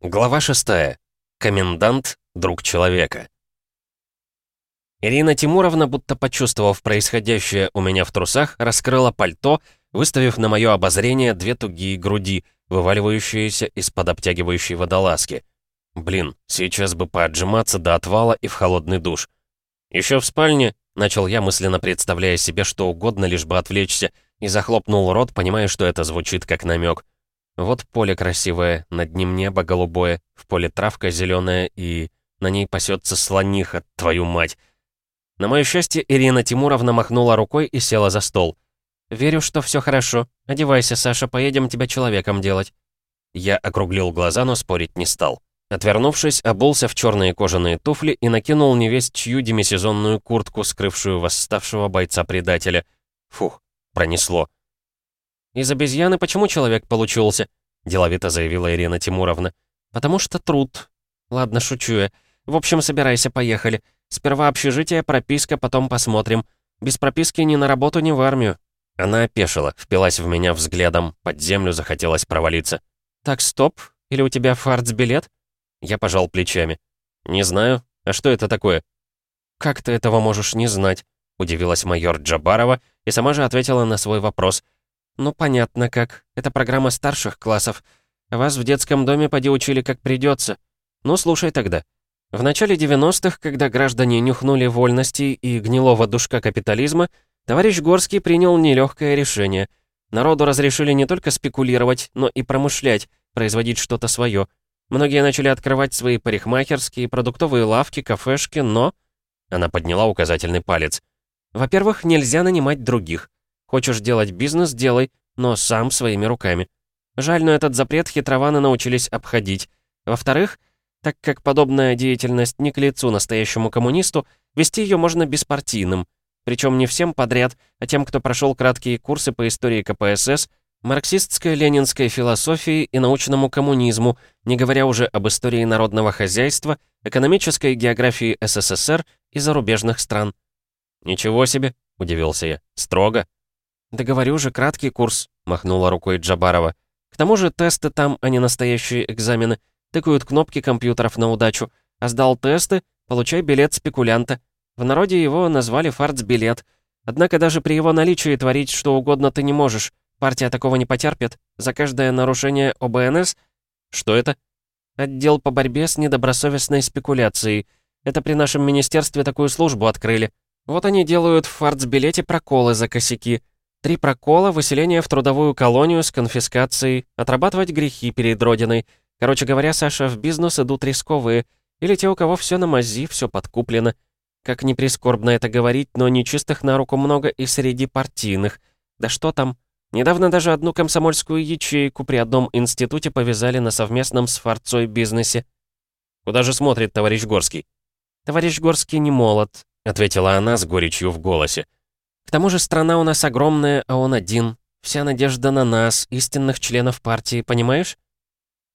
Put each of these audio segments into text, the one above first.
Глава 6. Комендант — друг человека. Ирина Тимуровна, будто почувствовав происходящее у меня в трусах, раскрыла пальто, выставив на мое обозрение две тугие груди, вываливающиеся из-под обтягивающей водолазки. Блин, сейчас бы поотжиматься до отвала и в холодный душ. Еще в спальне, начал я, мысленно представляя себе что угодно, лишь бы отвлечься, и захлопнул рот, понимая, что это звучит как намек. Вот поле красивое, над ним небо голубое, в поле травка зеленая и... На ней пасется слониха, твою мать. На мое счастье, Ирина Тимуровна махнула рукой и села за стол. «Верю, что все хорошо. Одевайся, Саша, поедем тебя человеком делать». Я округлил глаза, но спорить не стал. Отвернувшись, обулся в черные кожаные туфли и накинул невесть чью демисезонную куртку, скрывшую восставшего бойца-предателя. Фух, пронесло. «Из обезьяны почему человек получился?» — деловито заявила Ирина Тимуровна. «Потому что труд. Ладно, шучу я. В общем, собирайся, поехали. Сперва общежитие, прописка, потом посмотрим. Без прописки ни на работу, ни в армию». Она опешила, впилась в меня взглядом, под землю захотелось провалиться. «Так, стоп. Или у тебя фартс-билет?» Я пожал плечами. «Не знаю. А что это такое?» «Как ты этого можешь не знать?» — удивилась майор Джабарова и сама же ответила на свой вопрос — «Ну, понятно как. Это программа старших классов. Вас в детском доме поди учили как придется. Ну, слушай тогда. В начале 90-х, когда граждане нюхнули вольности и гнилого душка капитализма, товарищ Горский принял нелегкое решение. Народу разрешили не только спекулировать, но и промышлять, производить что-то свое. Многие начали открывать свои парикмахерские, продуктовые лавки, кафешки, но... Она подняла указательный палец. Во-первых, нельзя нанимать других. Хочешь делать бизнес — делай, но сам своими руками. Жаль, но этот запрет хитрованы научились обходить. Во-вторых, так как подобная деятельность не к лицу настоящему коммунисту, вести ее можно беспартийным. Причем не всем подряд, а тем, кто прошел краткие курсы по истории КПСС, марксистской ленинской философии и научному коммунизму, не говоря уже об истории народного хозяйства, экономической географии СССР и зарубежных стран. «Ничего себе!» — удивился я. «Строго!» «Да говорю же, краткий курс», — махнула рукой Джабарова. «К тому же тесты там, а не настоящие экзамены. Тыкают кнопки компьютеров на удачу. А сдал тесты, получай билет спекулянта. В народе его назвали фартс-билет. Однако даже при его наличии творить что угодно ты не можешь. Партия такого не потерпит. За каждое нарушение ОБНС... Что это? Отдел по борьбе с недобросовестной спекуляцией. Это при нашем министерстве такую службу открыли. Вот они делают в фартс-билете проколы за косяки. Три прокола, выселение в трудовую колонию с конфискацией, отрабатывать грехи перед Родиной. Короче говоря, Саша, в бизнес идут рисковые. Или те, у кого все на мази, все подкуплено. Как ни прискорбно это говорить, но нечистых на руку много и среди партийных. Да что там? Недавно даже одну комсомольскую ячейку при одном институте повязали на совместном с Форцой бизнесе. «Куда же смотрит товарищ Горский?» «Товарищ Горский не молод», — ответила она с горечью в голосе. К тому же страна у нас огромная, а он один. Вся надежда на нас, истинных членов партии, понимаешь?»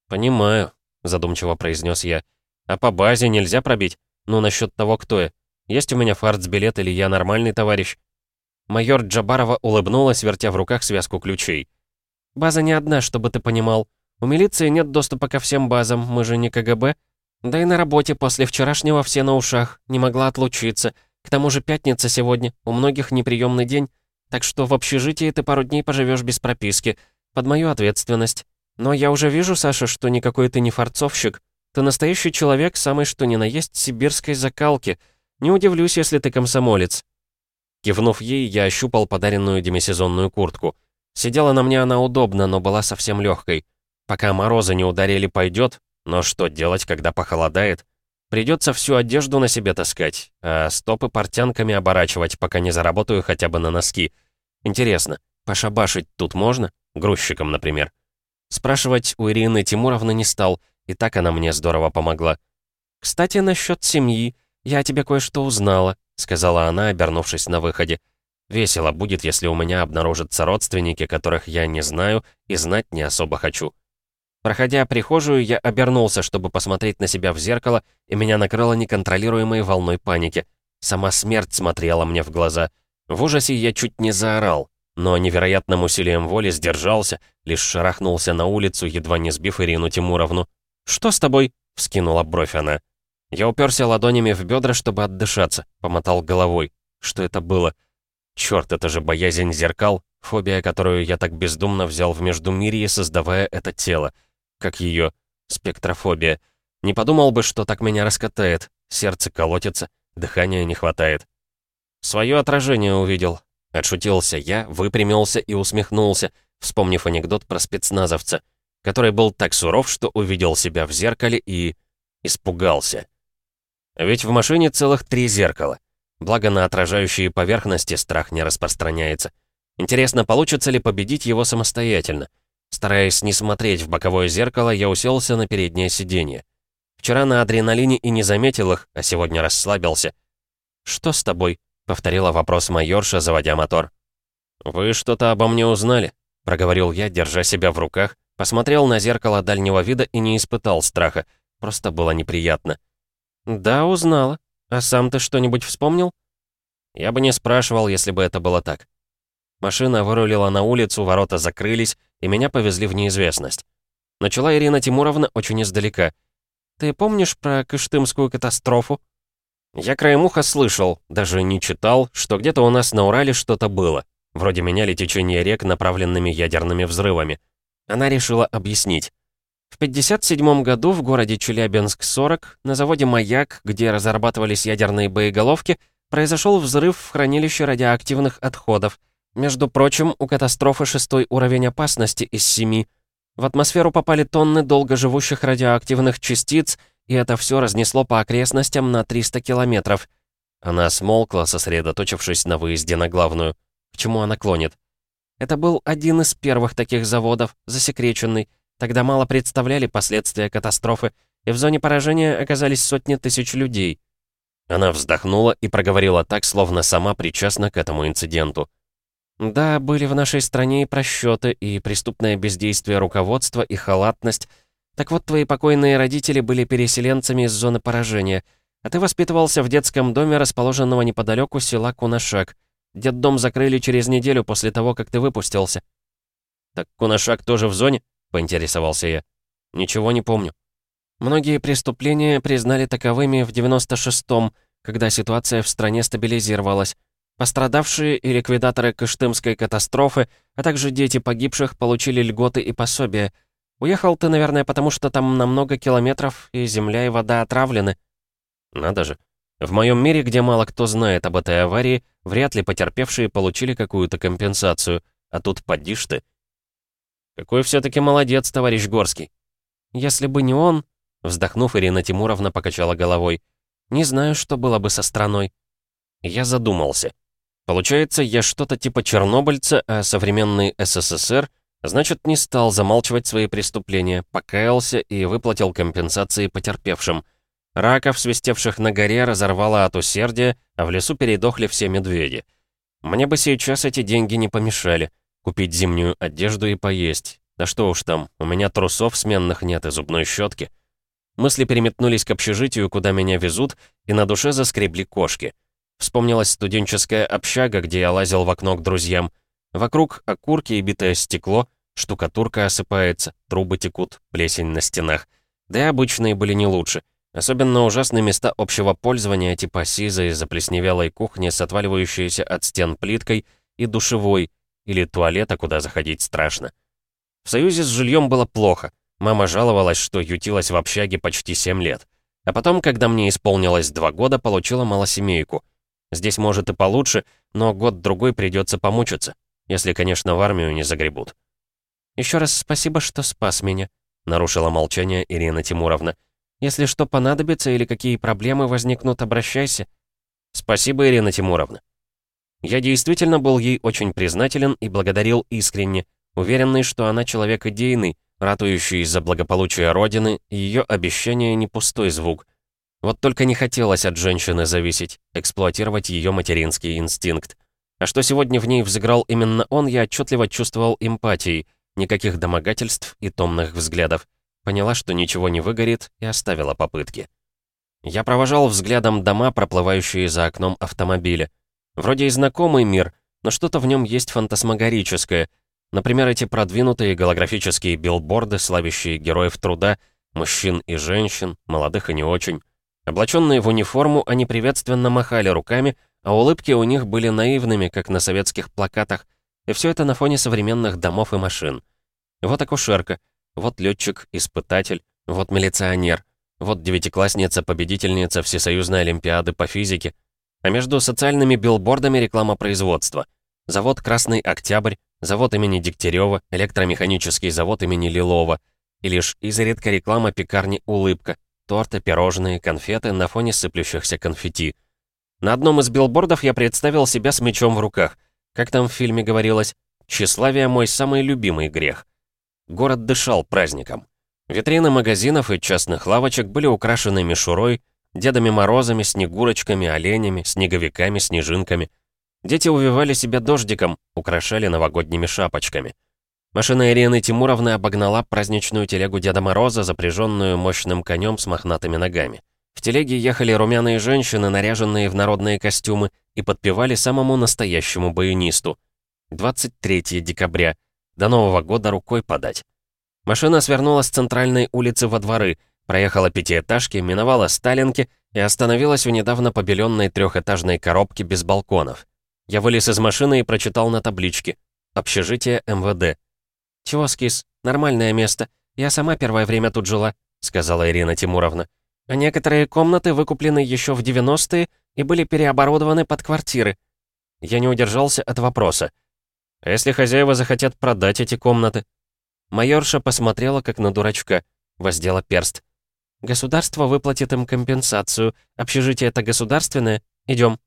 «Понимаю», — задумчиво произнес я. «А по базе нельзя пробить? Ну, насчет того, кто я. Есть у меня фартс-билет или я нормальный товарищ?» Майор Джабарова улыбнулась, вертя в руках связку ключей. «База не одна, чтобы ты понимал. У милиции нет доступа ко всем базам, мы же не КГБ. Да и на работе после вчерашнего все на ушах, не могла отлучиться. К тому же пятница сегодня, у многих неприемный день, так что в общежитии ты пару дней поживешь без прописки, под мою ответственность. Но я уже вижу, Саша, что никакой ты не фарцовщик. Ты настоящий человек, самый что ни на есть сибирской закалки. Не удивлюсь, если ты комсомолец». Кивнув ей, я ощупал подаренную демисезонную куртку. Сидела на мне она удобно, но была совсем легкой. Пока морозы не ударили, пойдет, но что делать, когда похолодает? Придется всю одежду на себе таскать, а стопы портянками оборачивать, пока не заработаю хотя бы на носки. Интересно, пошабашить тут можно? Грузчиком, например. Спрашивать у Ирины Тимуровны не стал, и так она мне здорово помогла. «Кстати, насчет семьи. Я о тебе кое-что узнала», — сказала она, обернувшись на выходе. «Весело будет, если у меня обнаружатся родственники, которых я не знаю и знать не особо хочу». Проходя прихожую, я обернулся, чтобы посмотреть на себя в зеркало, и меня накрыло неконтролируемой волной паники. Сама смерть смотрела мне в глаза. В ужасе я чуть не заорал, но невероятным усилием воли сдержался, лишь шарахнулся на улицу, едва не сбив Ирину Тимуровну. «Что с тобой?» — вскинула бровь она. Я уперся ладонями в бедра, чтобы отдышаться, помотал головой. Что это было? Черт, это же боязнь зеркал, фобия, которую я так бездумно взял в Междумирье, создавая это тело. Как ее спектрофобия. Не подумал бы, что так меня раскатает. Сердце колотится, дыхания не хватает. Свое отражение увидел. Отшутился я, выпрямился и усмехнулся, вспомнив анекдот про спецназовца, который был так суров, что увидел себя в зеркале и... испугался. Ведь в машине целых три зеркала. Благо на отражающие поверхности страх не распространяется. Интересно, получится ли победить его самостоятельно? Стараясь не смотреть в боковое зеркало, я уселся на переднее сиденье. Вчера на адреналине и не заметил их, а сегодня расслабился. «Что с тобой?» — повторила вопрос майорша, заводя мотор. «Вы что-то обо мне узнали?» — проговорил я, держа себя в руках, посмотрел на зеркало дальнего вида и не испытал страха. Просто было неприятно. «Да, узнала. А сам ты что-нибудь вспомнил?» Я бы не спрашивал, если бы это было так. Машина вырулила на улицу, ворота закрылись, и меня повезли в неизвестность. Начала Ирина Тимуровна очень издалека. «Ты помнишь про Кыштымскую катастрофу?» Я краем уха слышал, даже не читал, что где-то у нас на Урале что-то было. Вроде меняли течение рек направленными ядерными взрывами. Она решила объяснить. В 1957 году в городе Челябинск-40 на заводе «Маяк», где разрабатывались ядерные боеголовки, произошел взрыв в хранилище радиоактивных отходов. Между прочим, у катастрофы шестой уровень опасности из семи. В атмосферу попали тонны долгоживущих радиоактивных частиц, и это все разнесло по окрестностям на 300 километров. Она смолкла, сосредоточившись на выезде на главную. К чему она клонит? Это был один из первых таких заводов, засекреченный, Тогда мало представляли последствия катастрофы, и в зоне поражения оказались сотни тысяч людей. Она вздохнула и проговорила так, словно сама причастна к этому инциденту. «Да, были в нашей стране и просчеты, и преступное бездействие руководства, и халатность. Так вот, твои покойные родители были переселенцами из зоны поражения, а ты воспитывался в детском доме, расположенного неподалеку села Кунашак. Детдом закрыли через неделю после того, как ты выпустился». «Так Кунашак тоже в зоне?» поинтересовался я. «Ничего не помню». Многие преступления признали таковыми в 96-м, когда ситуация в стране стабилизировалась. Пострадавшие и ликвидаторы Кыштымской катастрофы, а также дети погибших получили льготы и пособия. Уехал ты, наверное, потому что там на много километров, и земля и вода отравлены. Надо же. В моем мире, где мало кто знает об этой аварии, вряд ли потерпевшие получили какую-то компенсацию. А тут подишь ты. «Какой все-таки молодец, товарищ Горский!» «Если бы не он...» Вздохнув, Ирина Тимуровна покачала головой. «Не знаю, что было бы со страной». Я задумался. Получается, я что-то типа чернобыльца, а современный СССР, значит, не стал замалчивать свои преступления, покаялся и выплатил компенсации потерпевшим. Раков, свистевших на горе, разорвало от усердия, а в лесу передохли все медведи. Мне бы сейчас эти деньги не помешали. Купить зимнюю одежду и поесть. Да что уж там, у меня трусов сменных нет и зубной щетки. Мысли переметнулись к общежитию, куда меня везут, и на душе заскребли кошки. Вспомнилась студенческая общага, где я лазил в окно к друзьям. Вокруг окурки и битое стекло, штукатурка осыпается, трубы текут, плесень на стенах. Да и обычные были не лучше. Особенно ужасные места общего пользования, типа сизой, заплесневелой кухни с отваливающейся от стен плиткой и душевой, или туалета, куда заходить страшно. В союзе с жильем было плохо. Мама жаловалась, что ютилась в общаге почти 7 лет. А потом, когда мне исполнилось 2 года, получила малосемейку. Здесь, может, и получше, но год-другой придется помучиться. Если, конечно, в армию не загребут. Еще раз спасибо, что спас меня», — нарушила молчание Ирина Тимуровна. «Если что понадобится или какие проблемы возникнут, обращайся». «Спасибо, Ирина Тимуровна». Я действительно был ей очень признателен и благодарил искренне, уверенный, что она человек идейный, ратующий за благополучие Родины, и ее обещание не пустой звук. Вот только не хотелось от женщины зависеть, эксплуатировать ее материнский инстинкт. А что сегодня в ней взыграл именно он, я отчетливо чувствовал эмпатией, никаких домогательств и томных взглядов. Поняла, что ничего не выгорит, и оставила попытки. Я провожал взглядом дома, проплывающие за окном автомобиля. Вроде и знакомый мир, но что-то в нем есть фантасмагорическое. Например, эти продвинутые голографические билборды, славящие героев труда, Мужчин и женщин, молодых и не очень. Облаченные в униформу, они приветственно махали руками, а улыбки у них были наивными, как на советских плакатах, и все это на фоне современных домов и машин. Вот акушерка, вот летчик, испытатель, вот милиционер, вот девятиклассница-победительница Всесоюзной Олимпиады по физике, а между социальными билбордами реклама производства. Завод «Красный Октябрь», завод имени Дегтярева, электромеханический завод имени Лилова, и лишь изредка реклама пекарни «Улыбка», торты, пирожные, конфеты на фоне сыплющихся конфетти. На одном из билбордов я представил себя с мечом в руках. Как там в фильме говорилось, «Тщеславие — мой самый любимый грех». Город дышал праздником. Витрины магазинов и частных лавочек были украшены мишурой, Дедами Морозами, Снегурочками, оленями, снеговиками, снежинками. Дети увивали себя дождиком, украшали новогодними шапочками. Машина Ирины Тимуровны обогнала праздничную телегу Деда Мороза, запряженную мощным конем с мохнатыми ногами. В телеге ехали румяные женщины, наряженные в народные костюмы, и подпевали самому настоящему баянисту. 23 декабря. До Нового года рукой подать. Машина свернула с центральной улицы во дворы — Проехала пятиэтажки, миновала Сталинки и остановилась у недавно побеленной трехэтажной коробки без балконов. Я вылез из машины и прочитал на табличке «Общежитие МВД». «Чего, скис? Нормальное место. Я сама первое время тут жила», — сказала Ирина Тимуровна. «А некоторые комнаты выкуплены еще в 90-е и были переоборудованы под квартиры». Я не удержался от вопроса. «А если хозяева захотят продать эти комнаты?» Майорша посмотрела, как на дурачка, воздела перст. Государство выплатит им компенсацию. Общежитие это государственное. Идем.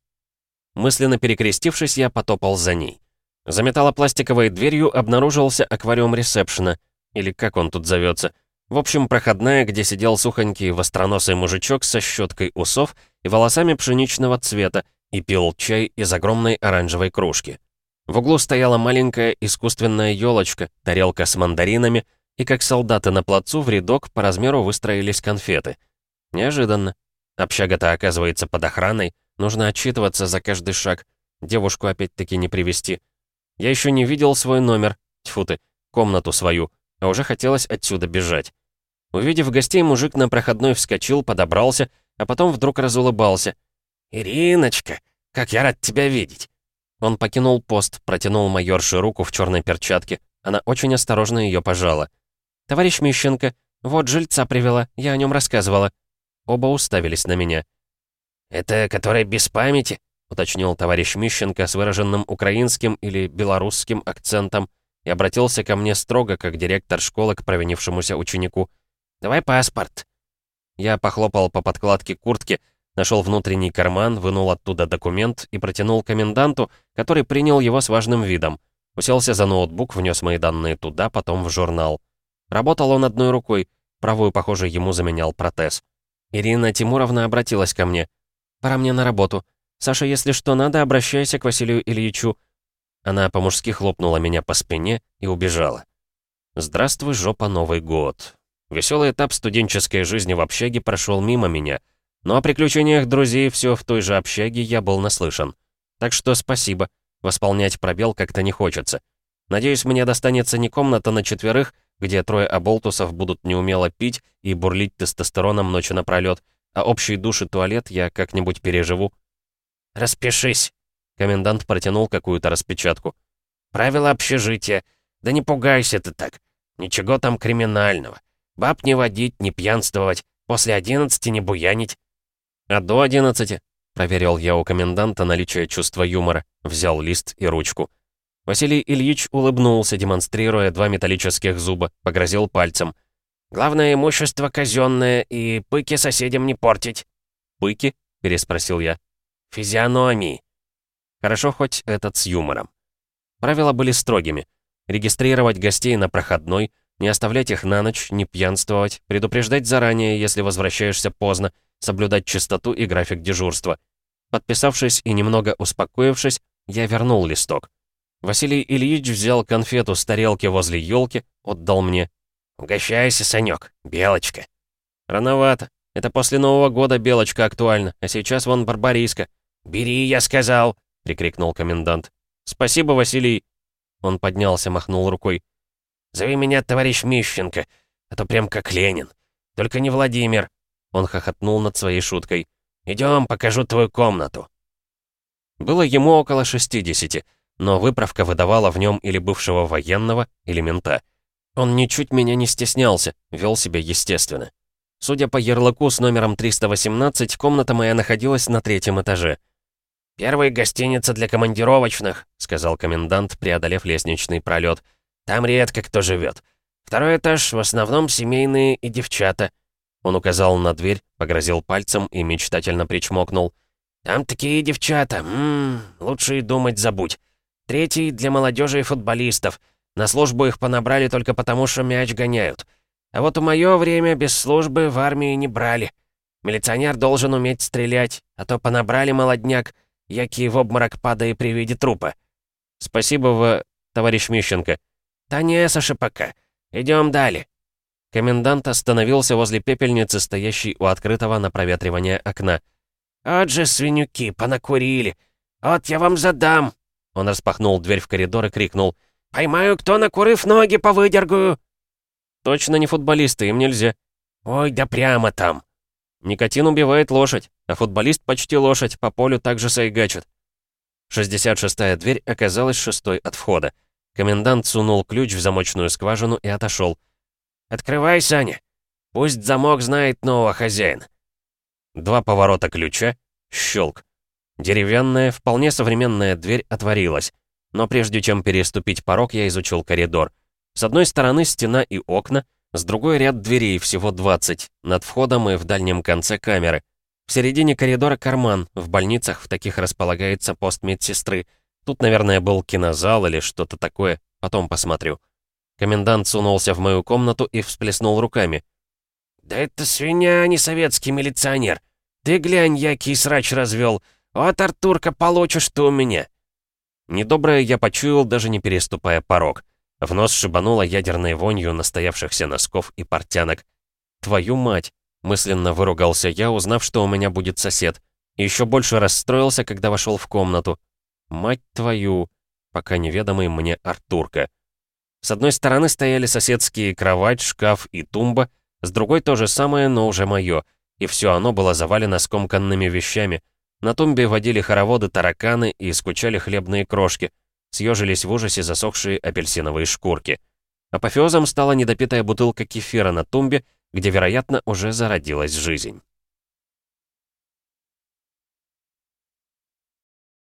Мысленно перекрестившись, я потопал за ней. За металлопластиковой дверью обнаружился аквариум ресепшена, или как он тут зовется. В общем, проходная, где сидел сухонький востроносый мужичок со щеткой усов и волосами пшеничного цвета и пил чай из огромной оранжевой кружки. В углу стояла маленькая искусственная елочка, тарелка с мандаринами, и как солдаты на плацу в рядок по размеру выстроились конфеты. Неожиданно. Общага-то оказывается под охраной, нужно отчитываться за каждый шаг. Девушку опять-таки не привести. Я еще не видел свой номер, тьфу ты, комнату свою, а уже хотелось отсюда бежать. Увидев гостей, мужик на проходной вскочил, подобрался, а потом вдруг разулыбался. «Ириночка, как я рад тебя видеть!» Он покинул пост, протянул майорше руку в черной перчатке. Она очень осторожно ее пожала. «Товарищ Мищенко, вот жильца привела, я о нем рассказывала». Оба уставились на меня. «Это который без памяти?» — уточнил товарищ Мищенко с выраженным украинским или белорусским акцентом и обратился ко мне строго, как директор школы к провинившемуся ученику. «Давай паспорт». Я похлопал по подкладке куртки, нашел внутренний карман, вынул оттуда документ и протянул коменданту, который принял его с важным видом. Уселся за ноутбук, внес мои данные туда, потом в журнал. Работал он одной рукой, правую, похоже, ему заменял протез. Ирина Тимуровна обратилась ко мне. «Пора мне на работу. Саша, если что надо, обращайся к Василию Ильичу». Она по-мужски хлопнула меня по спине и убежала. «Здравствуй, жопа, Новый год». Веселый этап студенческой жизни в общаге прошел мимо меня, но о приключениях друзей все в той же общаге я был наслышан. Так что спасибо, восполнять пробел как-то не хочется. Надеюсь, мне достанется не комната на четверых, где трое оболтусов будут неумело пить и бурлить тестостероном ночи напролёт, а общий душ и туалет я как-нибудь переживу. «Распишись!» — комендант протянул какую-то распечатку. «Правила общежития. Да не пугайся ты так. Ничего там криминального. Баб не водить, не пьянствовать, после одиннадцати не буянить». «А до одиннадцати?» — проверил я у коменданта наличие чувства юмора, взял лист и ручку. Василий Ильич улыбнулся, демонстрируя два металлических зуба, погрозил пальцем. «Главное имущество казенное, и пыки соседям не портить». «Пыки?» — переспросил я. «Физиономии». Хорошо хоть этот с юмором. Правила были строгими. Регистрировать гостей на проходной, не оставлять их на ночь, не пьянствовать, предупреждать заранее, если возвращаешься поздно, соблюдать чистоту и график дежурства. Подписавшись и немного успокоившись, я вернул листок. Василий Ильич взял конфету с тарелки возле елки, отдал мне. «Угощайся, Санек, белочка». «Рановато. Это после Нового года белочка актуальна, а сейчас вон барбариска». «Бери, я сказал!» — прикрикнул комендант. «Спасибо, Василий!» Он поднялся, махнул рукой. «Зови меня товарищ Мищенко, а то прям как Ленин. Только не Владимир!» Он хохотнул над своей шуткой. «Идем, покажу твою комнату!» Было ему около 60, но выправка выдавала в нем или бывшего военного, или мента. Он ничуть меня не стеснялся, вел себя естественно. Судя по ярлыку с номером 318, комната моя находилась на третьем этаже. «Первая гостиница для командировочных», — сказал комендант, преодолев лестничный пролет. «Там редко кто живет. Второй этаж в основном семейные и девчата». Он указал на дверь, погрозил пальцем и мечтательно причмокнул. «Там такие девчата, ммм, лучше и думать забудь. Третий для молодежи и футболистов. На службу их понабрали только потому, что мяч гоняют. А вот у моё время без службы в армии не брали. Милиционер должен уметь стрелять, а то понабрали молодняк, який в обморок падая при виде трупа. Спасибо, в... товарищ Мищенко. Да не, Саша, пока. Идем далее. Комендант остановился возле пепельницы, стоящей у открытого на проветривание окна. «Вот же свинюки, понакурили! Вот я вам задам!» Он распахнул дверь в коридор и крикнул. «Поймаю, кто, накурив ноги, повыдергаю!» «Точно не футболисты, им нельзя». «Ой, да прямо там!» «Никотин убивает лошадь, а футболист почти лошадь, по полю также сайгачит». 66-я дверь оказалась шестой от входа. Комендант сунул ключ в замочную скважину и отошел. «Открывай, Саня! Пусть замок знает нового хозяина!» Два поворота ключа, щелк. Деревянная, вполне современная дверь отворилась. Но прежде чем переступить порог, я изучил коридор. С одной стороны стена и окна, с другой ряд дверей, всего 20, над входом и в дальнем конце камеры. В середине коридора карман, в больницах в таких располагается пост медсестры. Тут, наверное, был кинозал или что-то такое, потом посмотрю. Комендант сунулся в мою комнату и всплеснул руками. «Да это свинья, а не советский милиционер. Ты глянь, який срач развел. Вот, Артурка, получишь ты у меня!» Недоброе я почуял, даже не переступая порог. В нос шибануло ядерной вонью настоявшихся носков и портянок. «Твою мать!» — мысленно выругался я, узнав, что у меня будет сосед. Еще больше расстроился, когда вошел в комнату. «Мать твою!» пока неведомый мне Артурка. С одной стороны стояли соседские кровать, шкаф и тумба, с другой то же самое, но уже мое, и все оно было завалено скомканными вещами — на тумбе водили хороводы тараканы и скучали хлебные крошки. Съежились в ужасе засохшие апельсиновые шкурки. Апофеозом стала недопитая бутылка кефира на тумбе, где, вероятно, уже зародилась жизнь.